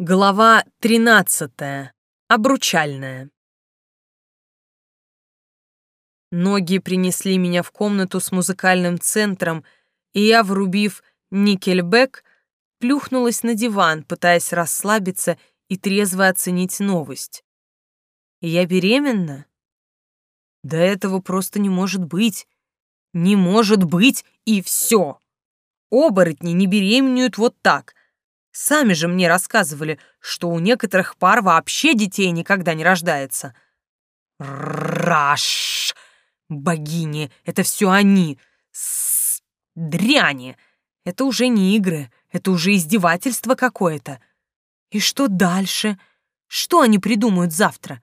Глава 13. Обручальная. Ноги принесли меня в комнату с музыкальным центром, и я, врубив никельбек, плюхнулась на диван, пытаясь расслабиться и трезво оценить новость. Я беременна? Да этого просто не может быть. Не может быть, и все. Оборотни не беременеют вот так. Сами же мне рассказывали, что у некоторых пар вообще детей никогда не рождается. Раш! Богини, это все они. С дряни. Это уже не игры, это уже издевательство какое-то. И что дальше? Что они придумают завтра?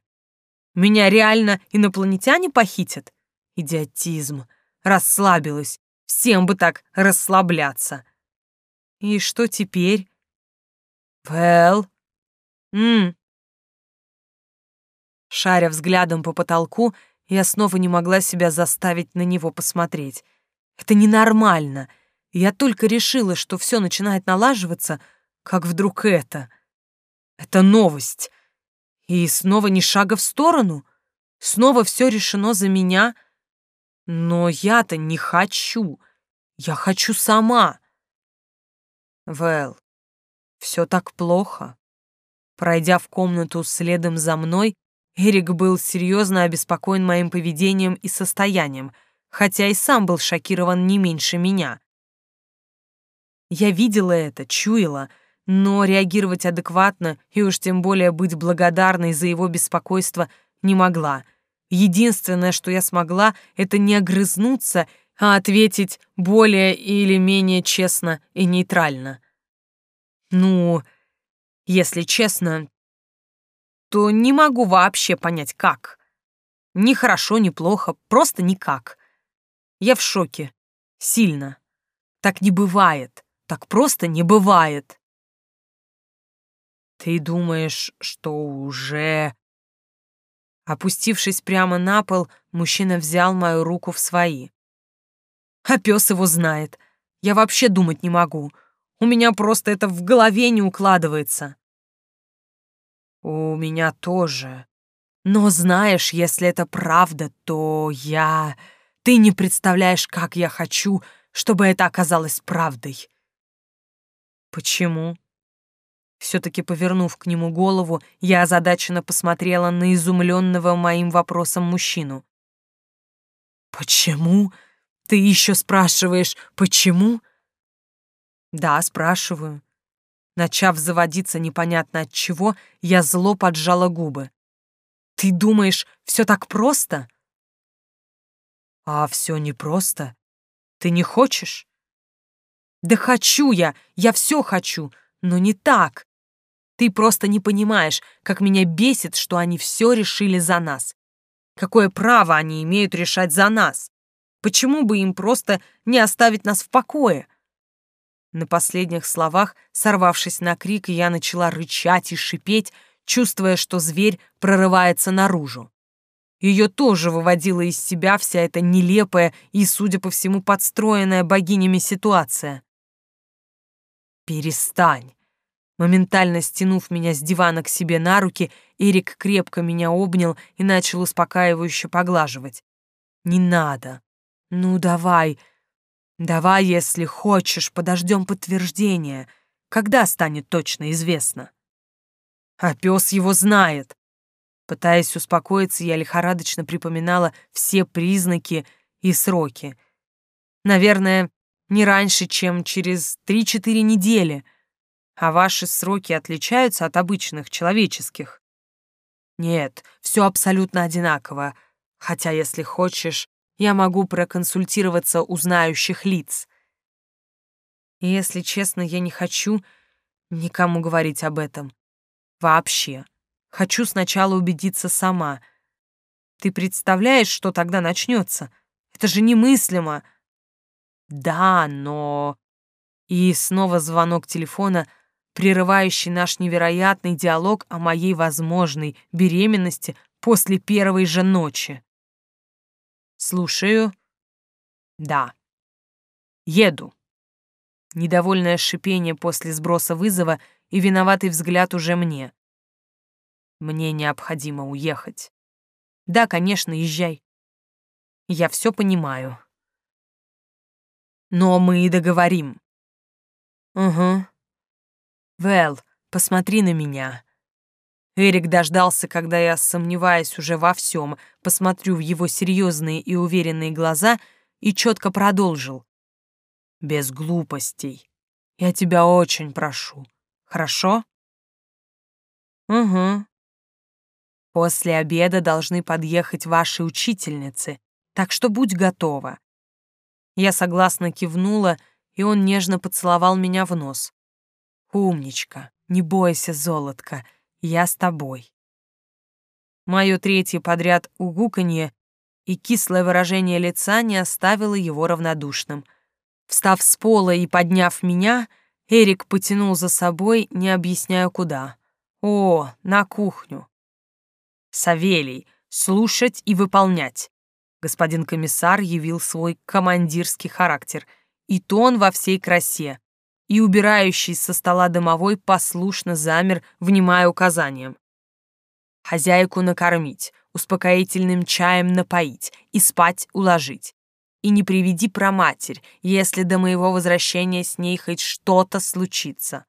Меня реально инопланетяне похитят? Идиотизм. Расслабилась. Всем бы так расслабляться. И что теперь? «Вэл?» «М?» Шаря взглядом по потолку, я снова не могла себя заставить на него посмотреть. Это ненормально. Я только решила, что все начинает налаживаться, как вдруг это. Это новость. И снова ни шага в сторону. Снова все решено за меня. Но я-то не хочу. Я хочу сама. Вэл, все так плохо. Пройдя в комнату следом за мной, Эрик был серьезно обеспокоен моим поведением и состоянием, хотя и сам был шокирован не меньше меня. Я видела это, чуяла, но реагировать адекватно и уж тем более быть благодарной за его беспокойство не могла. Единственное, что я смогла, это не огрызнуться, а ответить более или менее честно и нейтрально. Ну, если честно, то не могу вообще понять, как. Ни хорошо, ни плохо, просто никак. Я в шоке. Сильно. Так не бывает. Так просто не бывает. Ты думаешь, что уже... Опустившись прямо на пол, мужчина взял мою руку в свои. А пес его знает. Я вообще думать не могу. У меня просто это в голове не укладывается. У меня тоже. Но знаешь, если это правда, то я... Ты не представляешь, как я хочу, чтобы это оказалось правдой. Почему? Все-таки повернув к нему голову, я озадаченно посмотрела на изумленного моим вопросом мужчину. «Почему? Ты еще спрашиваешь, почему?» Да, спрашиваю. Начав заводиться непонятно от чего, я зло поджала губы. Ты думаешь, все так просто? А все непросто. Ты не хочешь? Да хочу я, я все хочу, но не так. Ты просто не понимаешь, как меня бесит, что они все решили за нас. Какое право они имеют решать за нас? Почему бы им просто не оставить нас в покое? На последних словах, сорвавшись на крик, я начала рычать и шипеть, чувствуя, что зверь прорывается наружу. Ее тоже выводила из себя вся эта нелепая и, судя по всему, подстроенная богинями ситуация. «Перестань!» Моментально стянув меня с дивана к себе на руки, Эрик крепко меня обнял и начал успокаивающе поглаживать. «Не надо! Ну, давай!» Давай, если хочешь, подождем подтверждения, когда станет точно известно. А пес его знает. Пытаясь успокоиться, я лихорадочно припоминала все признаки и сроки. Наверное, не раньше, чем через 3-4 недели. А ваши сроки отличаются от обычных человеческих? Нет, все абсолютно одинаково. Хотя, если хочешь, я могу проконсультироваться у знающих лиц. И если честно, я не хочу никому говорить об этом. Вообще. Хочу сначала убедиться сама. Ты представляешь, что тогда начнется? Это же немыслимо. Да, но... И снова звонок телефона, прерывающий наш невероятный диалог о моей возможной беременности после первой же ночи. Слушаю. Да. Еду. Недовольное шипение после сброса вызова и виноватый взгляд уже мне. Мне необходимо уехать. Да, конечно, езжай. Я все понимаю. Но мы и договорим. Угу. Вэл, посмотри на меня. Эрик дождался, когда я, сомневаясь уже во всем, посмотрю в его серьезные и уверенные глаза и четко продолжил. Без глупостей. Я тебя очень прошу. Хорошо? Угу. После обеда должны подъехать ваши учительницы, так что будь готова. Я согласно кивнула, и он нежно поцеловал меня в нос. Умничка, не бойся, золотка, я с тобой. Мое третье подряд угуканье и кислое выражение лица не оставило его равнодушным. Встав с пола и подняв меня, Эрик потянул за собой, не объясняя куда. О, на кухню. Савелий, слушать и выполнять. Господин комиссар явил свой командирский характер и тон во всей красе, и убирающий со стола домовой послушно замер, внимая указаниям. Хозяйку накормить, успокоительным чаем напоить и спать уложить. И не приведи про матерь, если до моего возвращения с ней хоть что-то случится.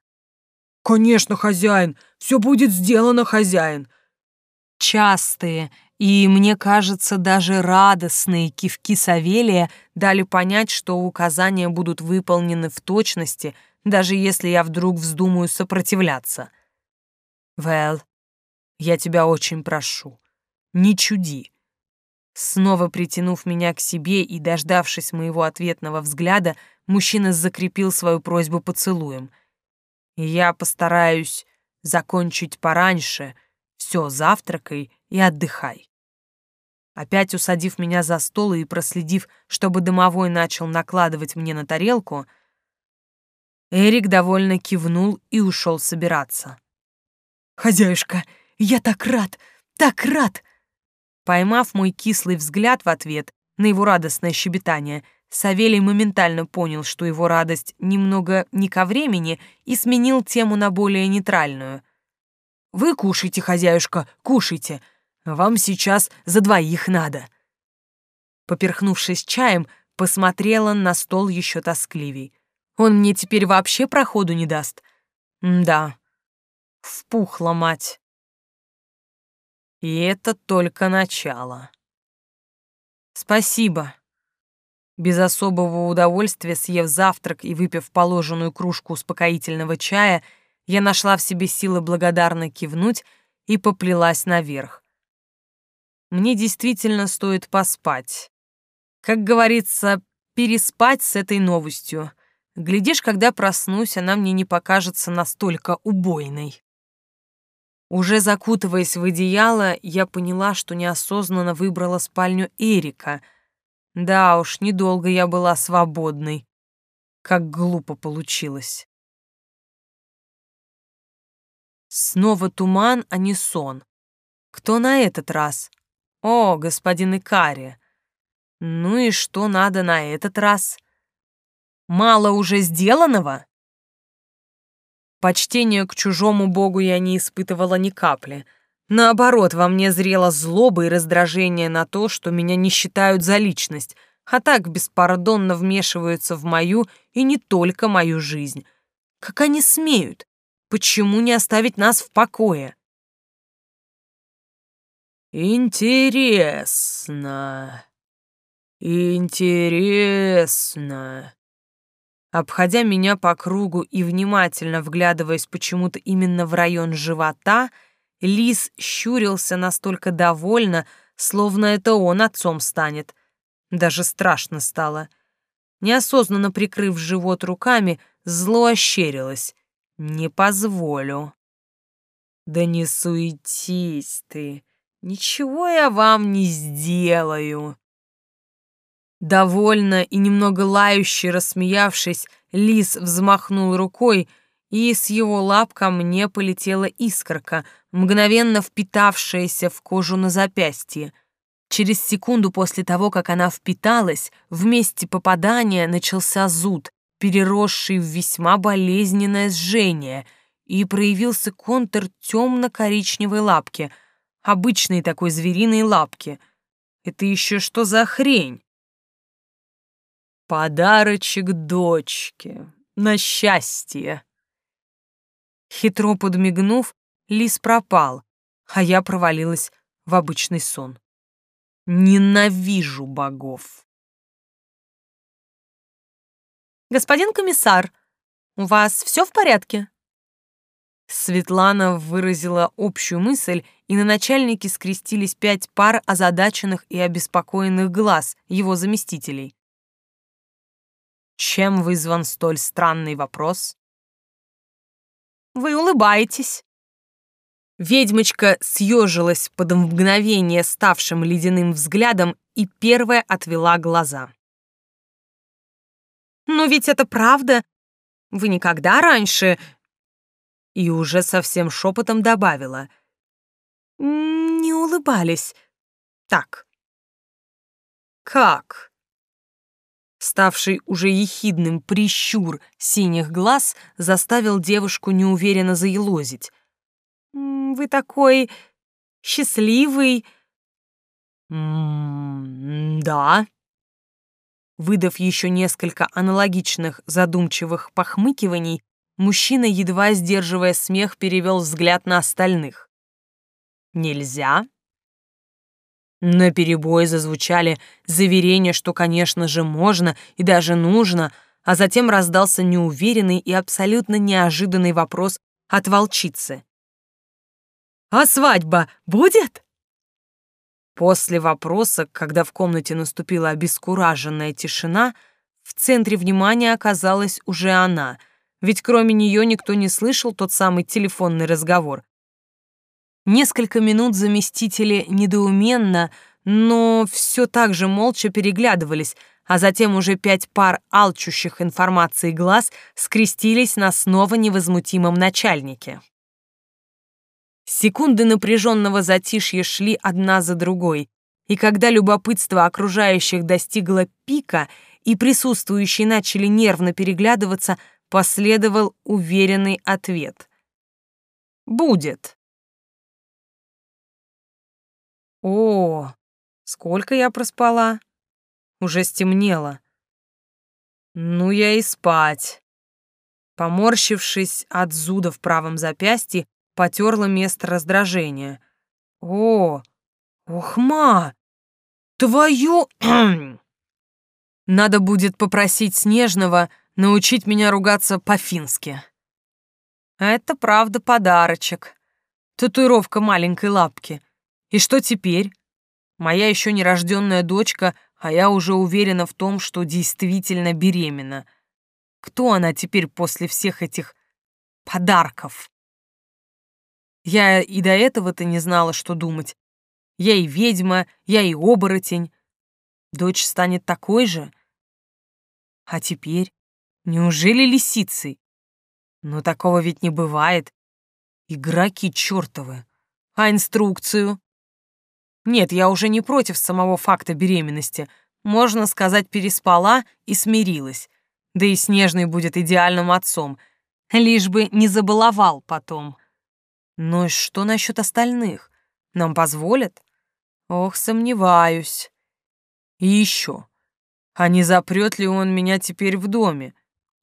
«Конечно, хозяин! Все будет сделано, хозяин!» Частые и, мне кажется, даже радостные кивки Савелия дали понять, что указания будут выполнены в точности, даже если я вдруг вздумаю сопротивляться. Вэл, я тебя очень прошу, не чуди. Снова притянув меня к себе и дождавшись моего ответного взгляда, мужчина закрепил свою просьбу поцелуем. Я постараюсь закончить пораньше — все, завтракай и отдыхай. Опять усадив меня за стол и проследив, чтобы домовой начал накладывать мне на тарелку, Эрик довольно кивнул и ушел собираться. «Хозяюшка, я так рад, так рад!» Поймав мой кислый взгляд в ответ на его радостное щебетание, Савелий моментально понял, что его радость немного не ко времени, и сменил тему на более нейтральную. Вы кушайте, хозяюшка, кушайте. Вам сейчас за двоих надо. Поперхнувшись чаем, посмотрела на стол еще тоскливей. Он мне теперь вообще проходу не даст. Да, впухла мать. И это только начало. Спасибо. Без особого удовольствия, съев завтрак и выпив положенную кружку успокоительного чая, я нашла в себе силы благодарно кивнуть и поплелась наверх. Мне действительно стоит поспать. Как говорится, переспать с этой новостью. Глядишь, когда проснусь, она мне не покажется настолько убойной. Уже закутываясь в одеяло, я поняла, что неосознанно выбрала спальню Эрика. Да уж, недолго я была свободной. Как глупо получилось. Снова туман, а не сон. Кто на этот раз? О, господин Икари. Ну и что надо на этот раз? Мало уже сделанного? Почтения к чужому богу я не испытывала ни капли. Наоборот, во мне зрела злоба и раздражение на то, что меня не считают за личность, а так беспардонно вмешиваются в мою и не только мою жизнь. Как они смеют? Почему не оставить нас в покое? Интересно. Интересно. Обходя меня по кругу и внимательно вглядываясь почему-то именно в район живота, лис щурился настолько довольно, словно это он отцом станет. Даже страшно стало. Неосознанно прикрыв живот руками, зло ощерилось. Не позволю. Да не суетись ты. Ничего я вам не сделаю. Довольно и немного лающе рассмеявшись, лис взмахнул рукой, и с его лап ко мне полетела искорка, мгновенно впитавшаяся в кожу на запястье. Через секунду после того, как она впиталась, в месте попадания начался зуд, переросший в весьма болезненное сжение, и проявился контур темно-коричневой лапки, обычной такой звериной лапки. Это еще что за хрень? Подарочек дочке. На счастье. Хитро подмигнув, лис пропал, а я провалилась в обычный сон. Ненавижу богов. «Господин комиссар, у вас все в порядке?» Светлана выразила общую мысль, и на начальнике скрестились пять пар озадаченных и обеспокоенных глаз его заместителей. Чем вызван столь странный вопрос? Вы улыбаетесь. Ведьмочка съежилась под мгновение ставшим ледяным взглядом и первая отвела глаза. «Но ведь это правда. Вы никогда раньше...» И уже совсем шепотом добавила. «Не улыбались. Так». «Как?» Ставший уже ехидным прищур синих глаз заставил девушку неуверенно заелозить. «Вы такой счастливый...» «Да». Выдав еще несколько аналогичных задумчивых похмыкиваний, мужчина, едва сдерживая смех, перевел взгляд на остальных. «Нельзя?» На перебой зазвучали заверения, что, конечно же, можно и даже нужно, а затем раздался неуверенный и абсолютно неожиданный вопрос от волчицы. «А свадьба будет?» После вопроса, когда в комнате наступила обескураженная тишина, в центре внимания оказалась уже она, ведь кроме нее никто не слышал тот самый телефонный разговор, Несколько минут заместители недоуменно, но все так же молча переглядывались, а затем уже пять пар алчущих информации глаз скрестились на снова невозмутимом начальнике. Секунды напряженного затишья шли одна за другой, и когда любопытство окружающих достигло пика и присутствующие начали нервно переглядываться, последовал уверенный ответ. «Будет». О, сколько я проспала? Уже стемнело. Ну, я и спать. Поморщившись от зуда в правом запястье, потерла место раздражения. О, ухма! Твою... Надо будет попросить Снежного научить меня ругаться по-фински. Это правда подарочек. Татуировка маленькой лапки. И что теперь? Моя еще нерожденная дочка, а я уже уверена в том, что действительно беременна. Кто она теперь после всех этих подарков? Я и до этого-то не знала, что думать. Я и ведьма, я и оборотень. Дочь станет такой же? А теперь? Неужели лисицей? Но такого ведь не бывает. Игроки чертовы. А инструкцию? Нет, я уже не против самого факта беременности. Можно сказать, переспала и смирилась. Да и Снежный будет идеальным отцом. Лишь бы не забаловал потом. Но что насчет остальных? Нам позволят? Ох, сомневаюсь. И еще. А не запрет ли он меня теперь в доме?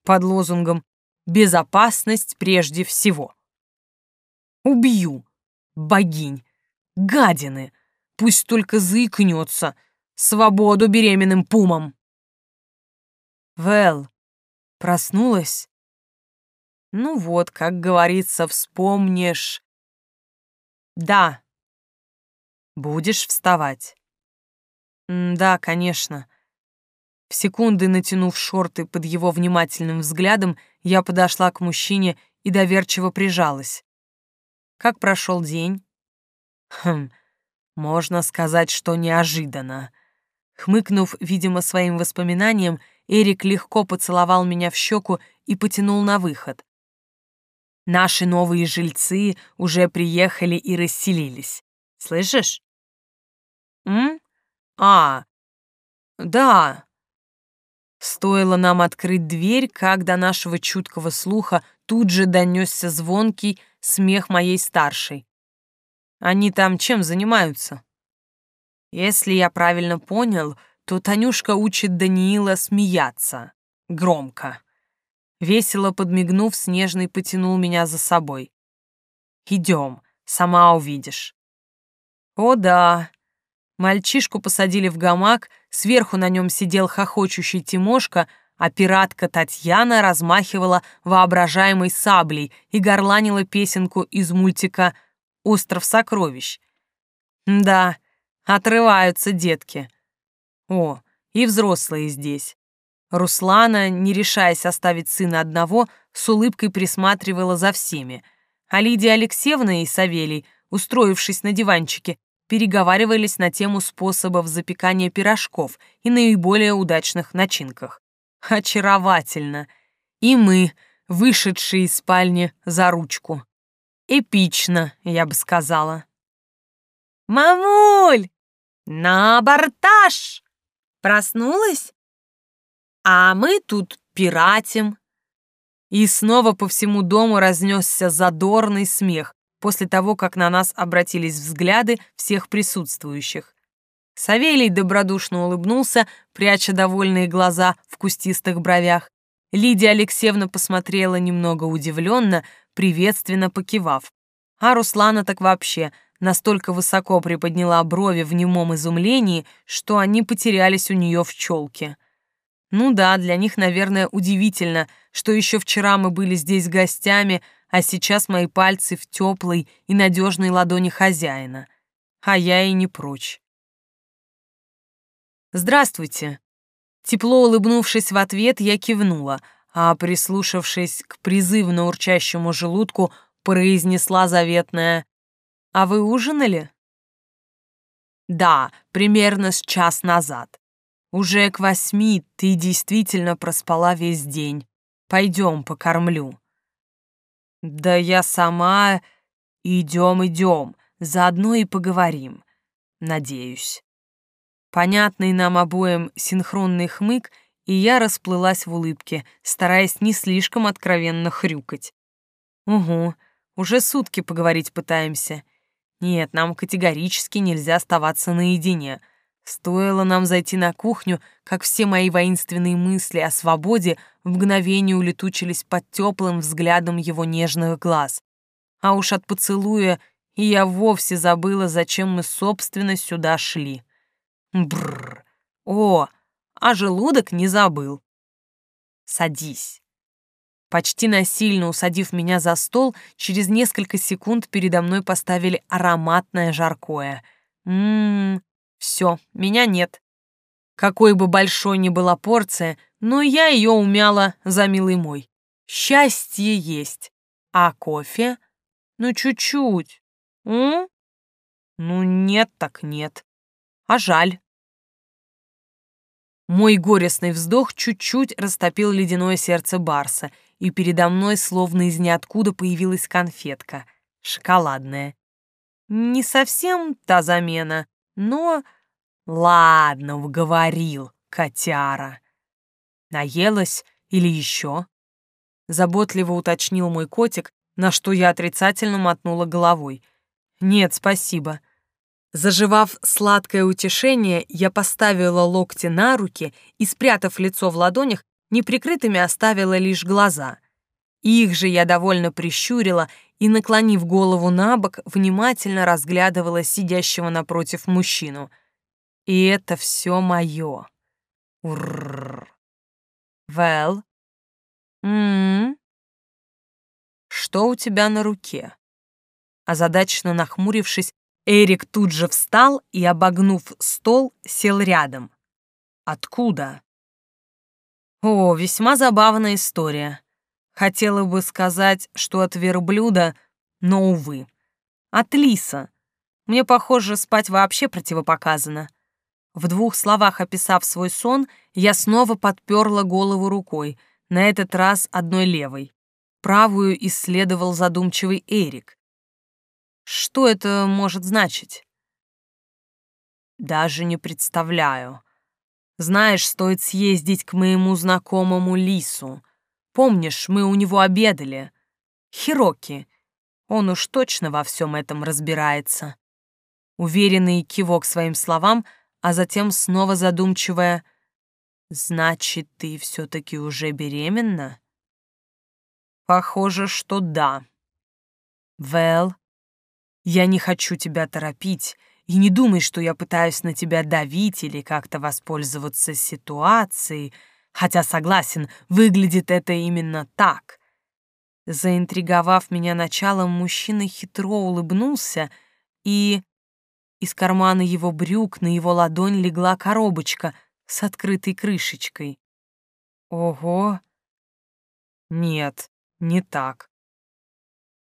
Под лозунгом «Безопасность прежде всего». Убью. Богинь. Гадины. Пусть только заикнется. Свободу беременным пумам. Вэл, проснулась? Ну вот, как говорится, вспомнишь. Да. Будешь вставать? да, конечно. В секунды натянув шорты под его внимательным взглядом, я подошла к мужчине и доверчиво прижалась. Как прошел день? Хм, можно сказать, что неожиданно. Хмыкнув, видимо, своим воспоминанием, Эрик легко поцеловал меня в щеку и потянул на выход. Наши новые жильцы уже приехали и расселились. Слышишь? М? А, да. Стоило нам открыть дверь, как до нашего чуткого слуха тут же донесся звонкий смех моей старшей. Они там чем занимаются? Если я правильно понял, то Танюшка учит Даниила смеяться. Громко. Весело подмигнув, Снежный потянул меня за собой. «Идем, сама увидишь». О да, мальчишку посадили в гамак, сверху на нем сидел хохочущий Тимошка, а пиратка Татьяна размахивала воображаемой саблей и горланила песенку из мультика «Остров сокровищ». Да, отрываются детки. О, и взрослые здесь. Руслана, не решаясь оставить сына одного, с улыбкой присматривала за всеми, а Лидия Алексеевна и Савелий, устроившись на диванчике, переговаривались на тему способов запекания пирожков и наиболее удачных начинках. Очаровательно. И мы, вышедшие из спальни за ручку. Эпично, я бы сказала. «Мамуль! На абортаж!» Проснулась? А мы тут пиратим. И снова по всему дому разнесся задорный смех после того, как на нас обратились взгляды всех присутствующих. Савелий добродушно улыбнулся, пряча довольные глаза в кустистых бровях. Лидия Алексеевна посмотрела немного удивленно, приветственно покивав. А Руслана так вообще настолько высоко приподняла брови в немом изумлении, что они потерялись у нее в челке. Ну да, для них, наверное, удивительно, что еще вчера мы были здесь гостями, а сейчас мои пальцы в теплой и надежной ладони хозяина. А я и не прочь. «Здравствуйте!» Тепло улыбнувшись в ответ, я кивнула, а, прислушавшись к призывно урчащему желудку, произнесла заветное «А вы ужинали?» «Да, примерно с час назад. Уже к восьми ты действительно проспала весь день. Пойдем, покормлю». «Да я сама...» «Идем, идем, заодно и поговорим. Надеюсь». Понятный нам обоим синхронный хмык, и я расплылась в улыбке, стараясь не слишком откровенно хрюкать. «Угу, уже сутки поговорить пытаемся. Нет, нам категорически нельзя оставаться наедине. Стоило нам зайти на кухню, как все мои воинственные мысли о свободе в мгновение улетучились под теплым взглядом его нежных глаз. А уж от поцелуя и я вовсе забыла, зачем мы, собственно, сюда шли. Бррр. О, а желудок не забыл. Садись. Почти насильно усадив меня за стол, через несколько секунд передо мной поставили ароматное жаркое. Ммм, все, меня нет. Какой бы большой ни была порция, но я ее умяла за милый мой. Счастье есть. А кофе? Ну, чуть-чуть. М? Ну, нет так нет. А жаль. Мой горестный вздох чуть-чуть растопил ледяное сердце Барса — и передо мной словно из ниоткуда появилась конфетка, шоколадная. Не совсем та замена, но... Ладно, уговорил, котяра. Наелась или еще? Заботливо уточнил мой котик, на что я отрицательно мотнула головой. Нет, спасибо. Заживав сладкое утешение, я поставила локти на руки и, спрятав лицо в ладонях, неприкрытыми оставила лишь глаза. Их же я довольно прищурила и, наклонив голову на бок, внимательно разглядывала сидящего напротив мужчину. И это все мое. Урррр. Вэл? М-м. Что у тебя на руке? Озадаченно нахмурившись, Эрик тут же встал и, обогнув стол, сел рядом. Откуда? О, весьма забавная история. Хотела бы сказать, что от верблюда, но, увы. От лиса. Мне, похоже, спать вообще противопоказано. В двух словах описав свой сон, я снова подперла голову рукой, на этот раз одной левой. Правую исследовал задумчивый Эрик. Что это может значить? Даже не представляю. Знаешь, стоит съездить к моему знакомому Лису. Помнишь, мы у него обедали? Хироки. Он уж точно во всем этом разбирается. Уверенный кивок своим словам, а затем снова задумчивая. «Значит, ты все-таки уже беременна?» «Похоже, что да». «Вэл, я не хочу тебя торопить, и не думай, что я пытаюсь на тебя давить или как-то воспользоваться ситуацией, хотя, согласен, выглядит это именно так». Заинтриговав меня началом, мужчина хитро улыбнулся, и из кармана его брюк на его ладонь легла коробочка с открытой крышечкой. Ого! Нет, не так.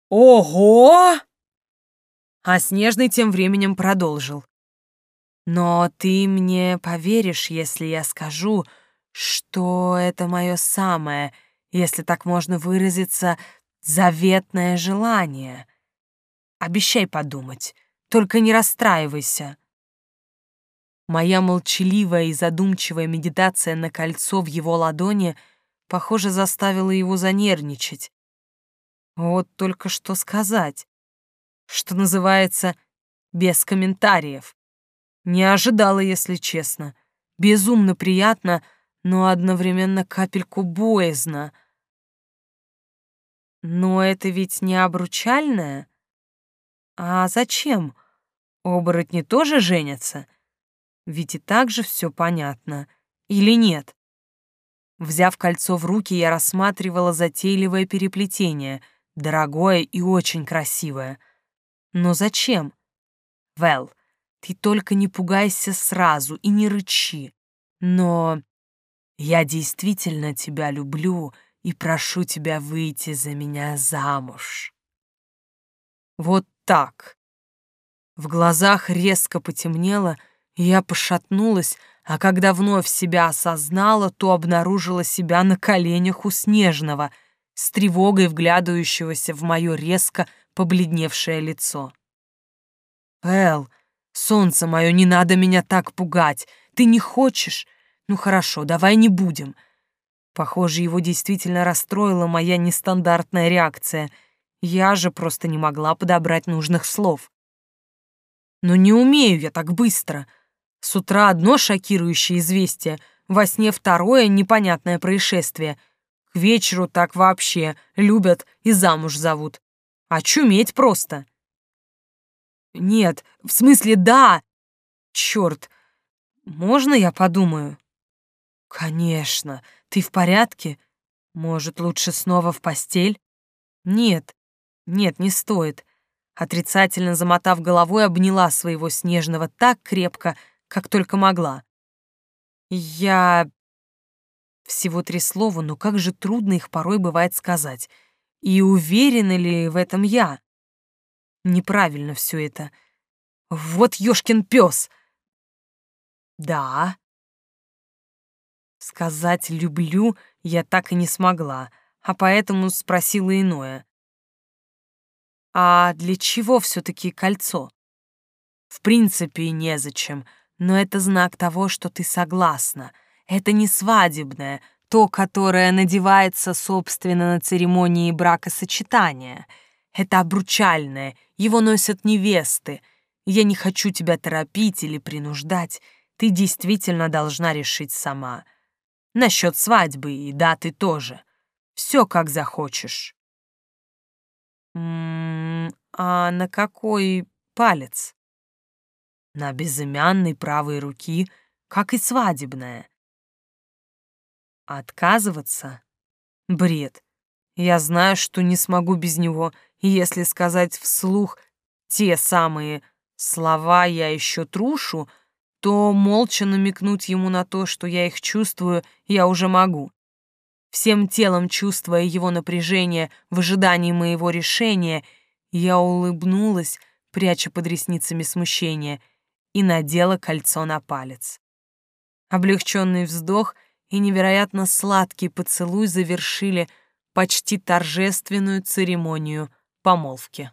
Ого! А Снежный тем временем продолжил. Но ты мне поверишь, если я скажу, что это мое самое, если так можно выразиться, заветное желание. Обещай подумать, только не расстраивайся. Моя молчаливая и задумчивая медитация на кольцо в его ладони, похоже, заставила его занервничать. Вот только что сказать. Что называется, без комментариев. Не ожидала, если честно. Безумно приятно, но одновременно капельку боязно. Но это ведь не обручальное? А зачем? Оборотни тоже женятся? Ведь и так же все понятно. Или нет? Взяв кольцо в руки, я рассматривала затейливое переплетение, дорогое и очень красивое. Но зачем? Вэл, ты только не пугайся сразу и не рычи. Но я действительно тебя люблю и прошу тебя выйти за меня замуж. Вот так. В глазах резко потемнело, и я пошатнулась, а когда вновь себя осознала, то обнаружила себя на коленях у Снежного, с тревогой вглядывающегося в мое резко побледневшее лицо. «Эл, солнце мое, не надо меня так пугать. Ты не хочешь? Ну хорошо, давай не будем». Похоже, его действительно расстроила моя нестандартная реакция. Я же просто не могла подобрать нужных слов. Но не умею я так быстро. С утра одно шокирующее известие, во сне второе непонятное происшествие. К вечеру так вообще любят и замуж зовут. А чуметь просто. Нет, в смысле да. Черт, можно я подумаю? Конечно. Ты в порядке? Может, лучше снова в постель? Нет, нет, не стоит. Отрицательно замотав головой, обняла своего снежного так крепко, как только могла. Я... Всего три слова, но как же трудно их порой бывает сказать. И уверена ли в этом я? Неправильно все это. Вот ёшкин пес. Да, Сказать «люблю» я так и не смогла, а поэтому спросила иное. «А для чего все-таки кольцо?» «В принципе, незачем, но это знак того, что ты согласна. Это не свадебное, то, которое надевается, собственно, на церемонии бракосочетания. Это обручальное, его носят невесты. Я не хочу тебя торопить или принуждать, ты действительно должна решить сама». Насчет свадьбы и даты тоже. Все как захочешь. А на какой палец? На безымянной правой руки, как и свадебная. Отказываться? Бред. Я знаю, что не смогу без него, если сказать вслух те самые слова я еще трушу, то молча намекнуть ему на то, что я их чувствую, я уже могу. Всем телом чувствуя его напряжение в ожидании моего решения, я улыбнулась, пряча под ресницами смущение, и надела кольцо на палец. Облегченный вздох и невероятно сладкий поцелуй завершили почти торжественную церемонию помолвки.